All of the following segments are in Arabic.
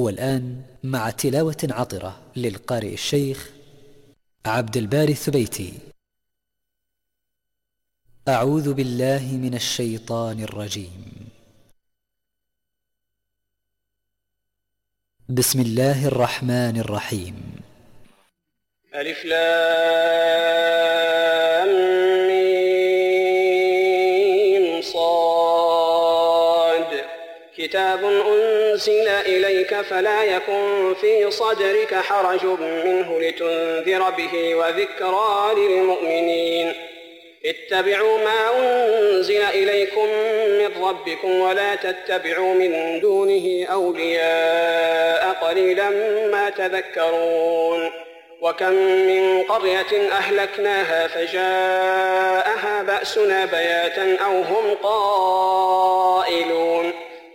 والآن مع تلاوة عطرة للقارئ الشيخ عبد الباري الثبيتي أعوذ بالله من الشيطان الرجيم. بسم الله الرحمن الرحيم. ألف لام ميم صاد. كتاب أنزل أرسل إليك فلا يكن في صدرك حرج منه لتنذر به وذكرى للمؤمنين. اتبعوا ما أنزل إليكم من ربكم ولا تتبعوا من دونه أولياء قليلا ما تذكرون. وكم من قرية أهلكناها فجاءها بأسنا بياتا أو هم قائلون.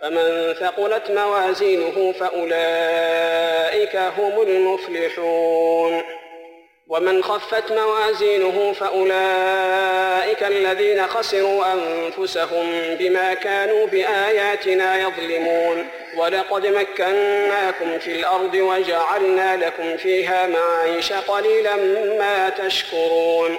فمن ثقلت موازينه فأولئك هم المفلحون. ومن خفت موازينه فأولئك الذين خسروا أنفسهم بما كانوا بآياتنا يظلمون. ولقد مكناكم في الأرض وجعلنا لكم فيها معيش قليلا ما تشكرون.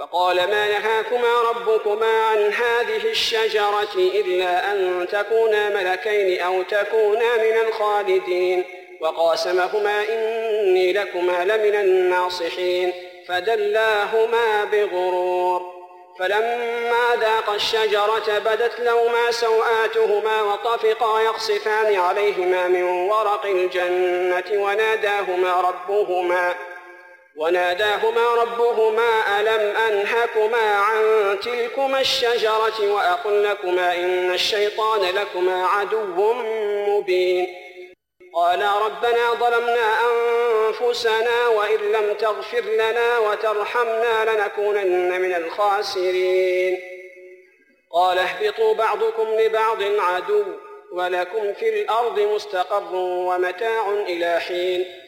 وقال ما نهاكما ربكما عن هذه الشجرة إلا أن تكونا ملكين أو تكونا من الخالدين. وقاسمهما إني لكما لمن الناصحين. فدلاهما بغرور. فلما ذاق الشجرة بدت لهما سوآتهما وطفقا يقصفان عليهما من ورق الجنة وناداهما ربهما وناداهما ربهما ألم أنهكما عن تلكما الشجرة وأقل لكما إن الشيطان لكما عدو مبين قالا ربنا ظلمنا أنفسنا وإن لم تغفر لنا وترحمنا لنكونن من الخاسرين قال اهبطوا بعضكم لبعض عدو ولكم في الأرض مستقر ومتاع إلى حين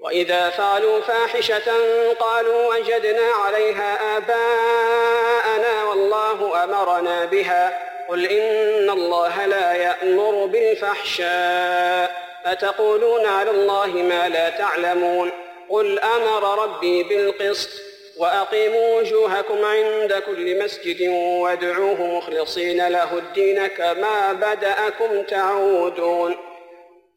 وَإِذَا فَعَلُوا فَاحِشَةً قَالُوا وَجَدْنَا عَلَيْهَا آبَاءَنَا وَاللَّهُ أَمَرَنَا بِهَا قُلْ إِنَّ اللَّهَ لَا يَأْمُرُ بِالْفَحْشَاءِ أَتَقُولُونَ عَلَى اللَّهِ مَا لَا تَعْلَمُونَ قُلْ أَمَرَ رَبِّي بِالْقِسْطِ وَأَقِيمُوا وُجُوهَكُمْ عِندَ كُلِّ مَسْجِدٍ وَادْعُوهُ مُخْلِصِينَ لَهُ الدِّينَ كَمَا بَدَأَكُمْ تَعُودُونَ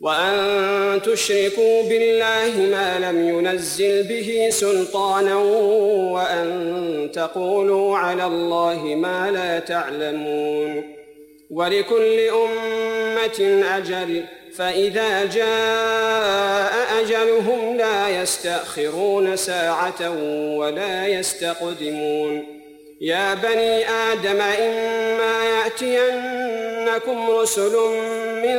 وأن تشركوا بالله ما لم ينزل به سلطانا وأن تقولوا على الله ما لا تعلمون ولكل أمة أجل فإذا جاء أجلهم لا يستأخرون ساعة ولا يستقدمون يا بني آدم إما يأتينكم رسل من